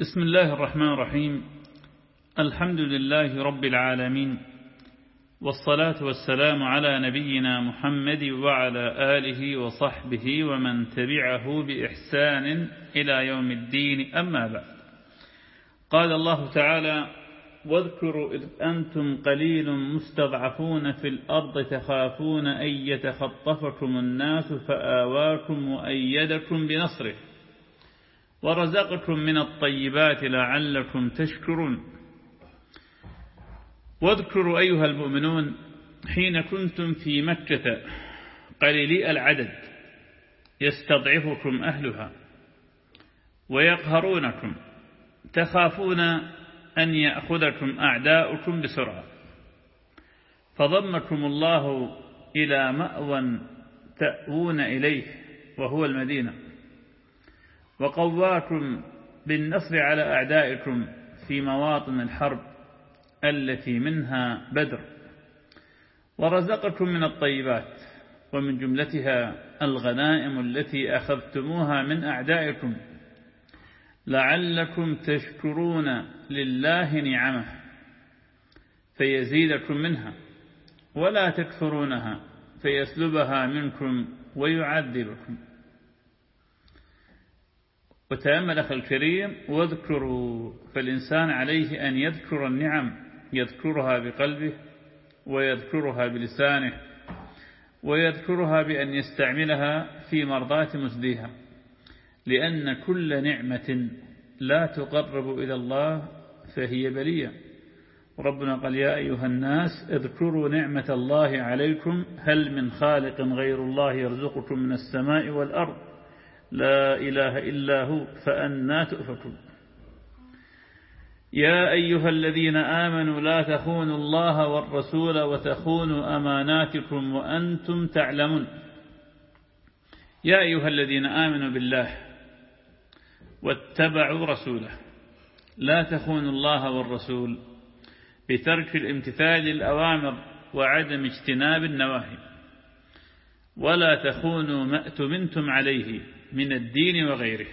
بسم الله الرحمن الرحيم. الحمد لله رب العالمين والصلاة والسلام على نبينا محمد وعلى آله وصحبه ومن تبعه بإحسان إلى يوم الدين. أما بعد قال الله تعالى واذكروا إذ أنتم قليل مستضعفون في الأرض تخافون أن يتخطفكم الناس فآواكم وأيدكم بنصره. ورزقكم من الطيبات لعلكم تشكرون. واذكروا أيها المؤمنون حين كنتم في مكة قليلي العدد يستضعفكم أهلها ويقهرونكم تخافون أن يأخذكم أعداؤكم بسرعة فضمكم الله إلى مأوى تأوون إليه وهو المدينة. وقواكم بالنصر على أعدائكم في مواطن الحرب التي منها بدر. ورزقكم من الطيبات ومن جملتها الغنائم التي أخذتموها من أعدائكم. لعلكم تشكرون لله نعمه فيزيدكم منها ولا تكفرونها فيسلبها منكم ويعذبكم. وتأمل أخي الكريم واذكروا فالإنسان عليه أن يذكر النعم يذكرها بقلبه ويذكرها بلسانه ويذكرها بأن يستعملها في مرضاة مسديها لأن كل نعمة لا تقرب إلى الله فهي بلية. ربنا قال يا أيها الناس اذكروا نعمة الله عليكم هل من خالق غير الله يرزقكم من السماء والأرض؟ لا إله إلا هو فأنا تؤفكون. يا أيها الذين آمنوا لا تخونوا الله والرسول وتخونوا أماناتكم وأنتم تعلمون. يا أيها الذين آمنوا بالله واتبعوا رسوله. لا تخونوا الله والرسول بترك الامتثال للأوامر وعدم اجتناب النواهي. ولا تخونوا ما أتمنتم عليه من الدين وغيره.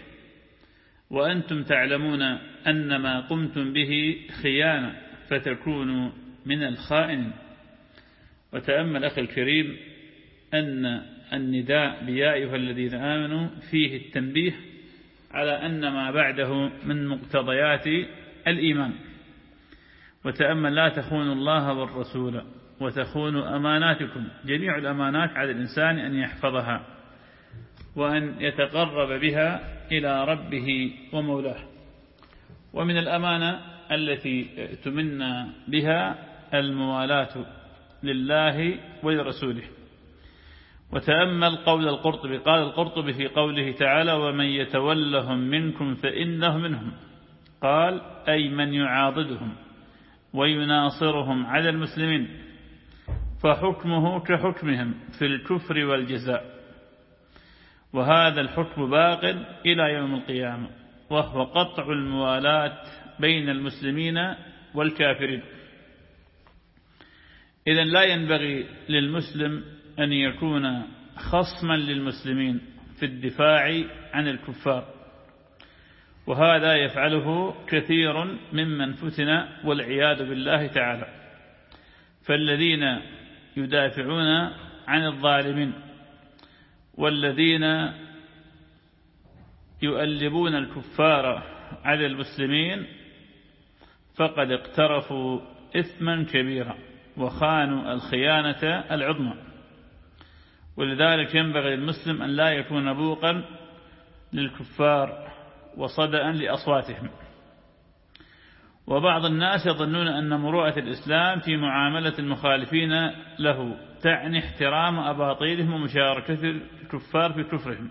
وأنتم تعلمون أن ما قمتم به خيانة فتكونوا من الخائن وتأمل أخي الكريم أن النداء بيا أيها الذين آمنوا فيه التنبيه على أن ما بعده من مقتضيات الإيمان. وتأمل لا تخونوا الله والرسول وتخونوا أماناتكم جميع الأمانات على الإنسان أن يحفظها. وأن يتقرب بها إلى ربه ومولاه. ومن الأمانة التي تمنى بها الموالاة لله ولرسوله. وتأمل قول القرطبي قال القرطبي في قوله تعالى ومن يتولهم منكم فإنه منهم. قال أي من يعاضدهم ويناصرهم على المسلمين. فحكمه كحكمهم في الكفر والجزاء. وهذا الحكم باق إلى يوم القيامة وهو قطع الموالاة بين المسلمين والكافرين. إذا لا ينبغي للمسلم أن يكون خصما للمسلمين في الدفاع عن الكفار وهذا يفعله كثير ممن فتن والعياذ بالله تعالى. فالذين يدافعون عن الظالمين والذين يؤلبون الكفار على المسلمين فقد اقترفوا إثما كبيرا وخانوا الخيانة العظمى. ولذلك ينبغي للمسلم أن لا يكون بوقا للكفار وصدأ لأصواتهم. وبعض الناس يظنون أن مروءة الإسلام في معاملة المخالفين له تعني احترام أباطيلهم ومشاركة الكفار في كفرهم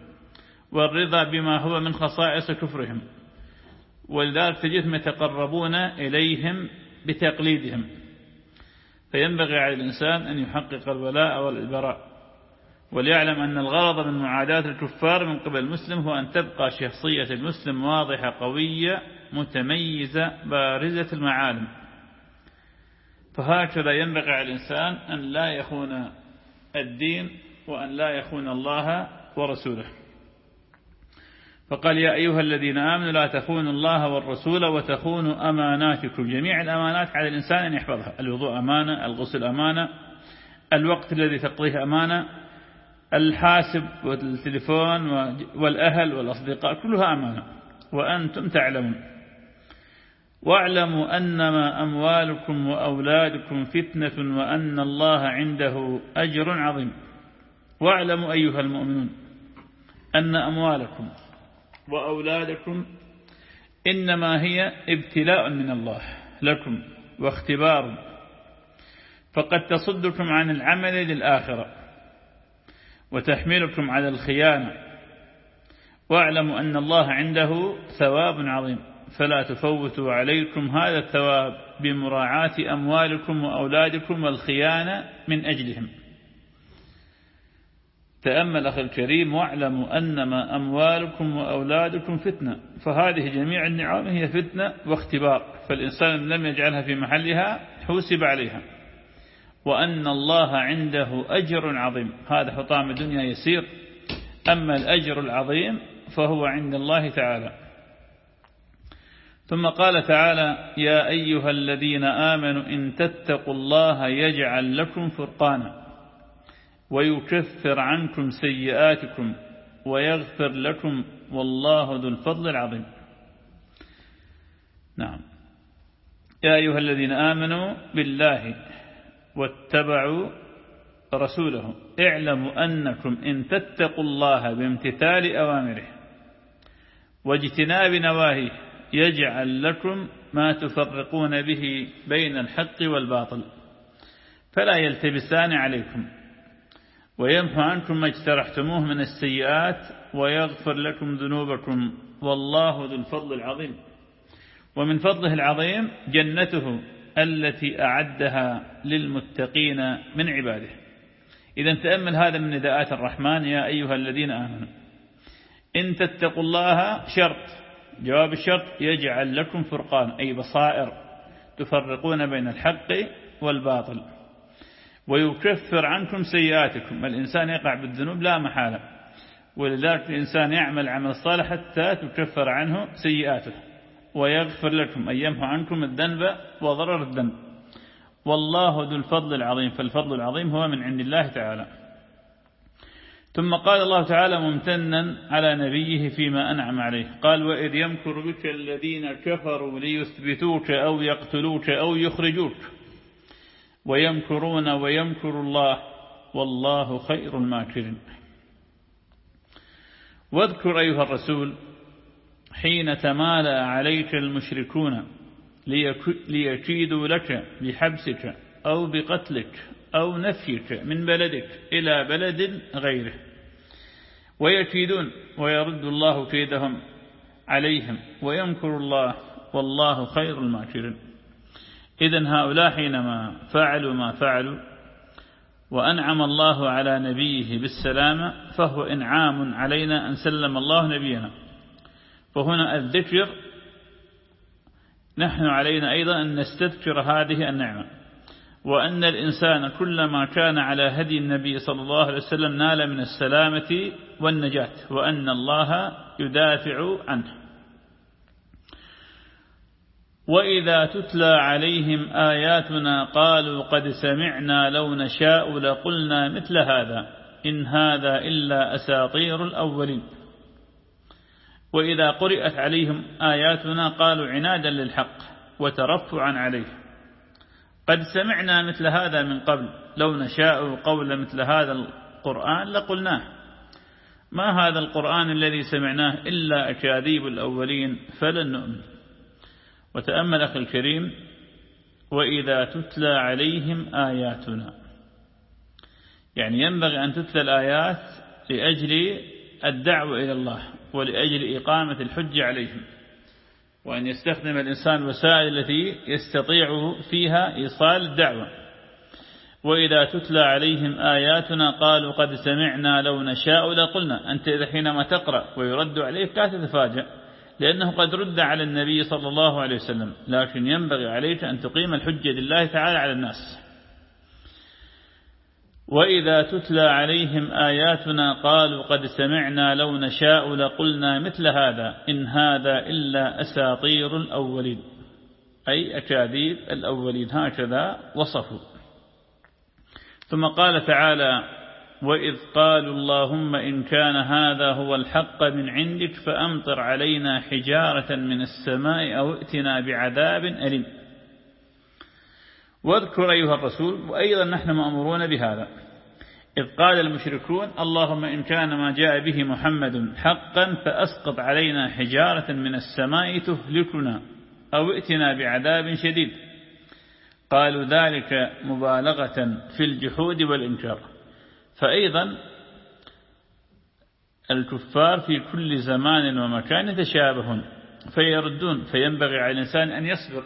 والرضا بما هو من خصائص كفرهم ولذلك تجدهم يتقربون إليهم بتقليدهم. فينبغي على الإنسان أن يحقق الولاء والبراء وليعلم أن الغرض من معاداة الكفار من قبل المسلم هو أن تبقى شخصية المسلم واضحة قوية متميزة بارزة المعالم. فهكذا ينبغي على الإنسان أن لا يخون الدين وأن لا يخون الله ورسوله. فقال يا أيها الذين آمنوا لا تخونوا الله والرسول وتخونوا أماناتكم. جميع الأمانات على الإنسان أن يحفظها. الوضوء أمانة الغسل أمانة الوقت الذي تقضيه أمانة الحاسب والتليفون والأهل والأصدقاء كلها أمانة. وأنتم تعلمون. واعلموا أنما أموالكم وأولادكم فتنة وأن الله عنده أجر عظيم. واعلموا أيها المؤمنون أن أموالكم وأولادكم إنما هي ابتلاء من الله لكم واختبار. فقد تصدكم عن العمل للآخرة وتحملكم على الخيانة. واعلموا أن الله عنده ثواب عظيم. فلا تفوتوا عليكم هذا الثواب بمراعاة أموالكم وأولادكم والخيانة من أجلهم. تأمل أخي الكريم واعلموا أنما أموالكم وأولادكم فتنة فهذه جميع النعم هي فتنة واختبار فالإنسان لم يجعلها في محلها حوسب عليها. وأن الله عنده أجر عظيم هذا حطام الدنيا يسير أما الأجر العظيم فهو عند الله تعالى. ثم قال تعالى يا أيها الذين آمنوا إن تتقوا الله يجعل لكم فرقانا ويكفر عنكم سيئاتكم ويغفر لكم والله ذو الفضل العظيم. نعم. يا أيها الذين آمنوا بالله واتبعوا رسوله اعلموا أنكم إن تتقوا الله بامتثال أوامره واجتناب نواهيه يجعل لكم ما تفرقون به بين الحق والباطل فلا يلتبسان عليكم ويمحو عنكم ما اجترحتموه من السيئات ويغفر لكم ذنوبكم والله ذو الفضل العظيم. ومن فضله العظيم جنته التي أعدها للمتقين من عباده. إذا تأمل هذا من نداءات الرحمن يا أيها الذين آمنوا إن تتقوا الله شرط جواب الشرط يجعل لكم فرقان أي بصائر تفرقون بين الحق والباطل. ويكفر عنكم سيئاتكم. الإنسان يقع بالذنوب لا محالة. ولذلك الإنسان يعمل عمل صالح حتى تكفر عنه سيئاته. ويغفر لكم أن يمحو عنكم الذنب وضرر الذنب. والله ذو الفضل العظيم. فالفضل العظيم هو من عند الله تعالى. ثم قال الله تعالى ممتنا على نبيه فيما أنعم عليه. قال وإذ يمكر بك الذين كفروا ليثبتوك أو يقتلوك أو يخرجوك. ويمكرون ويمكر الله والله خير الماكرين. واذكر أيها الرسول حين تمالى عليك المشركون ليكيدوا لك بحبسك أو بقتلك أو نفيك من بلدك إلى بلد غيره. ويكيدون ويرد الله كيدهم عليهم ويمكر الله والله خير الماكرين. إذا هؤلاء حينما فعلوا ما فعلوا وأنعم الله على نبيه بالسلامة فهو إنعام علينا أن سلم الله نبينا. فهنا الذكر نحن علينا أيضا أن نستذكر هذه النعمة. وأن الإنسان كلما كان على هدي النبي صلى الله عليه وسلم نال من السلامة والنجاة وأن الله يدافع عنه. وإذا تتلى عليهم آياتنا قالوا قد سمعنا لو نشاء لقلنا مثل هذا إن هذا إلا أساطير الأولين. وإذا قرأت عليهم آياتنا قالوا عنادا للحق وترفعا عليه. قد سمعنا مثل هذا من قبل. لو نشاء قول مثل هذا القرآن لقلناه. ما هذا القرآن الذي سمعناه إلا أكاذيب الأولين؟ فلن نؤمن. وتأمل أخي الكريم وإذا تتلى عليهم آياتنا. يعني ينبغي أن تتلى الآيات لأجل الدعوة إلى الله ولأجل إقامة الحج عليهم. وأن يستخدم الإنسان الوسائل التي يستطيع فيها إيصال الدعوة. وإذا تتلى عليهم آياتنا قالوا قد سمعنا لو نشاء لقلنا. أنت إذا حينما تقرأ ويرد عليك لا تتفاجأ لأنه قد رد على النبي صلى الله عليه وسلم لكن ينبغي عليك أن تقيم الحجة لله تعالى على الناس. وإذا تتلى عليهم آياتنا قالوا قد سمعنا لو نشاء لقلنا مثل هذا إن هذا إلا أساطير الأولين. أي أكاذيب الأولين هكذا وصفوا. ثم قال تعالى وإذ قالوا اللهم إن كان هذا هو الحق من عندك فأمطر علينا حجارة من السماء أو ائتنا بعذاب أليم. واذكر أيها الرسول وأيضا نحن مأمورون بهذا. إذ قال المشركون اللهم إن كان ما جاء به محمد حقا فأسقط علينا حجارة من السماء تهلكنا أو ائتنا بعذاب شديد. قالوا ذلك مبالغة في الجحود والإنكار. فأيضا الكفار في كل زمان ومكان يتشابهون فيردون فينبغي على الإنسان أن يصبر.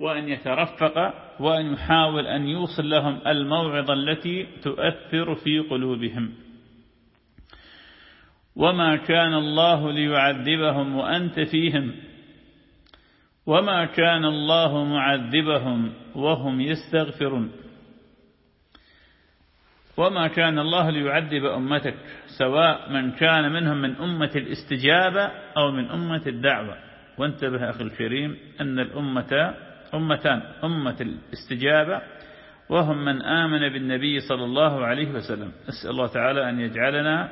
وأن يترفق وأن يحاول أن يوصل لهم الموعظة التي تؤثر في قلوبهم. وما كان الله ليعذبهم وأنت فيهم. وما كان الله معذبهم وهم يستغفرون. وما كان الله ليعذب أمتك سواء من كان منهم من أمة الاستجابة أو من أمة الدعوة. وانتبه أخي الكريم أن الأمة أمتان أمة الاستجابة وهم من آمن بالنبي صلى الله عليه وسلم. أسأل الله تعالى أن يجعلنا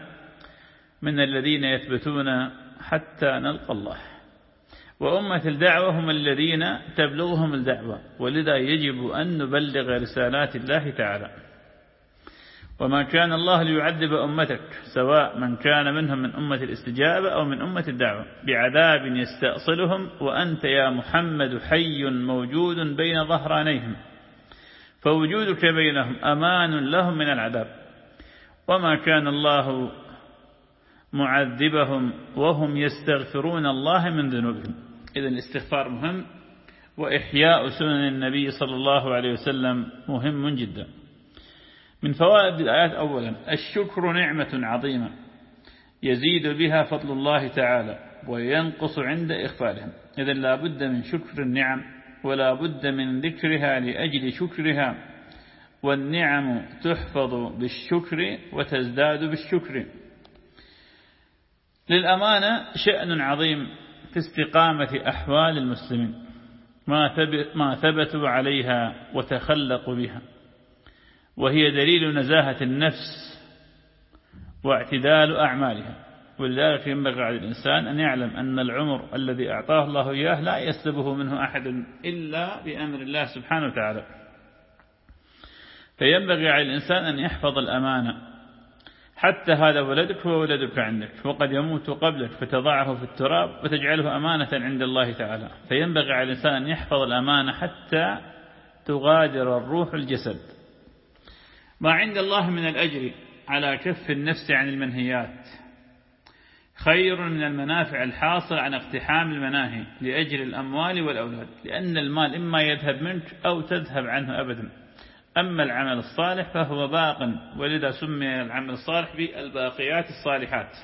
من الذين يثبتون حتى نلقى الله. وأمة الدعوة هم الذين تبلغهم الدعوة ولذا يجب أن نبلغ رسالات الله تعالى. وما كان الله ليعذب أمتك سواء من كان منهم من أمة الاستجابة أو من أمة الدعوة. بعذاب يستأصلهم وأنت يا محمد حي موجود بين ظهرانيهم. فوجودك بينهم أمان لهم من العذاب. وما كان الله معذبهم وهم يستغفرون الله من ذنوبهم. إذا الاستغفار مهم وإحياء سنن النبي صلى الله عليه وسلم مهم جدا. من فوائد الآيات أولا الشكر نعمة عظيمة يزيد بها فضل الله تعالى وينقص عند إخفالهم إذا لا بد من شكر النعم ولا بد من ذكرها لأجل شكرها والنعم تحفظ بالشكر وتزداد بالشكر. للأمانة شأن عظيم في استقامة أحوال المسلمين ما ثبتوا عليها وتخلقوا بها. وهي دليل نزاهة النفس واعتدال أعمالها. ولذلك ينبغي على الإنسان أن يعلم أن العمر الذي أعطاه الله إياه لا يسلبه منه أحد إلا بأمر الله سبحانه وتعالى. فينبغي على الإنسان أن يحفظ الأمانة. حتى هذا ولدك وولدك عندك وقد يموت قبلك فتضعه في التراب وتجعله أمانة عند الله تعالى. فينبغي على الإنسان أن يحفظ الأمانة حتى تغادر الروح الجسد. ما عند الله من الأجر على كف النفس عن المنهيات. خير من المنافع الحاصل عن اقتحام المناهي لأجل الأموال والأولاد لأن المال إما يذهب منك أو تذهب عنه أبدا. أما العمل الصالح فهو باق ولذا سمي العمل الصالح بالباقيات الصالحات.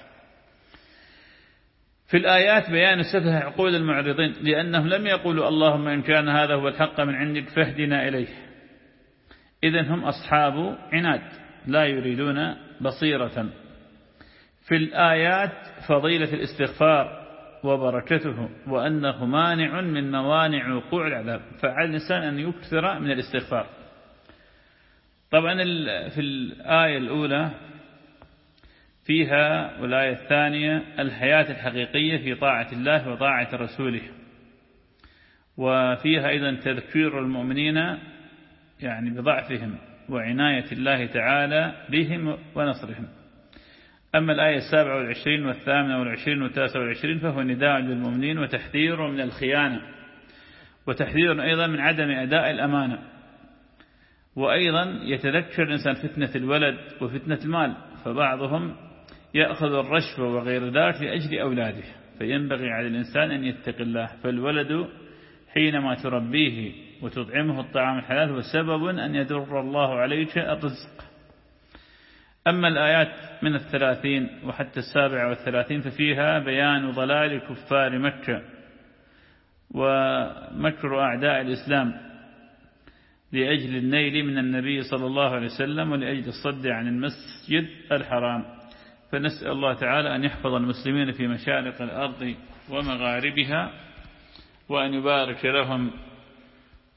في الآيات بيان سفه عقول المعرضين لأنهم لم يقولوا اللهم إن كان هذا هو الحق من عندك فاهدنا إليه. إذن هم أصحاب عناد لا يريدون بصيرة. في الآيات فضيلة الاستغفار وبركته وأنه مانع من موانع وقوع العذاب فعلى الإنسان أن يكثر من الاستغفار. طبعا في الآية الأولى فيها والآية الثانية الحياة الحقيقية في طاعة الله وطاعة رسوله. وفيها أيضا تذكير المؤمنين يعني بضعفهم وعناية الله تعالى بهم ونصرهم. أما الآية السابعة والعشرين والثامنة والعشرين والتاسعة والعشرين فهو نداء للمؤمنين وتحذير من الخيانة وتحذير أيضا من عدم أداء الأمانة. وأيضا يتذكر الإنسان فتنة الولد وفتنة المال فبعضهم يأخذ الرشوة وغير ذلك لأجل أولاده فينبغي على الإنسان أن يتق الله. فالولد حينما تربيه وتطعمه الطعام الحلال هو سبب أن يدر الله عليك الرزق. أما الآيات من الثلاثين وحتى السابعة والثلاثين ففيها بيان ضلال كفار مكة ومكر أعداء الإسلام لأجل النيل من النبي صلى الله عليه وسلم ولأجل الصد عن المسجد الحرام. فنسأل الله تعالى أن يحفظ المسلمين في مشارق الأرض ومغاربها وأن يبارك لهم